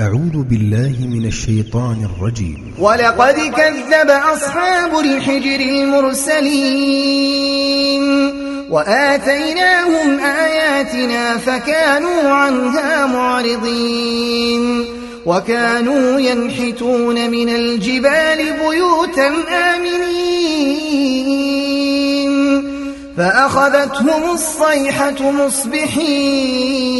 أعوذ بالله من الشيطان الرجيم. ولقد كذب أصحاب الحجر المرسلين وآتيناهم آياتنا فكانوا عنها معرضين وكانوا ينحتون من الجبال بيوتا آمنين فأخذتهم الصيحة مصبحين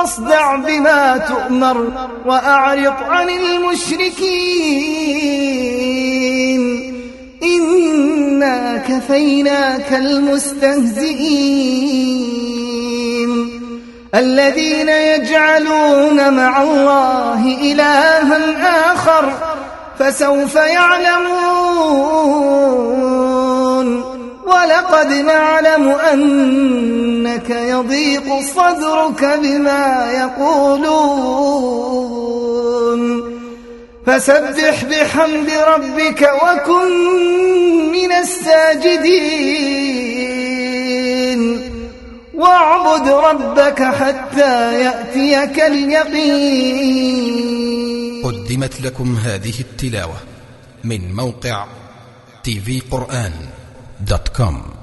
فاصدع بما تؤمر وأعرض عن المشركين. إنا كفيناك المستهزئين. الذين يجعلون مع الله إلها آخر فسوف يعلمون. ولقد نعلم أنك يضيق صدرك بما يقولون. فسبح بحمد ربك وكن من الساجدين. واعبد ربك حتى يأتيك اليقين. قدمت لكم هذه التلاوة من موقع tvقرآن دوت كوم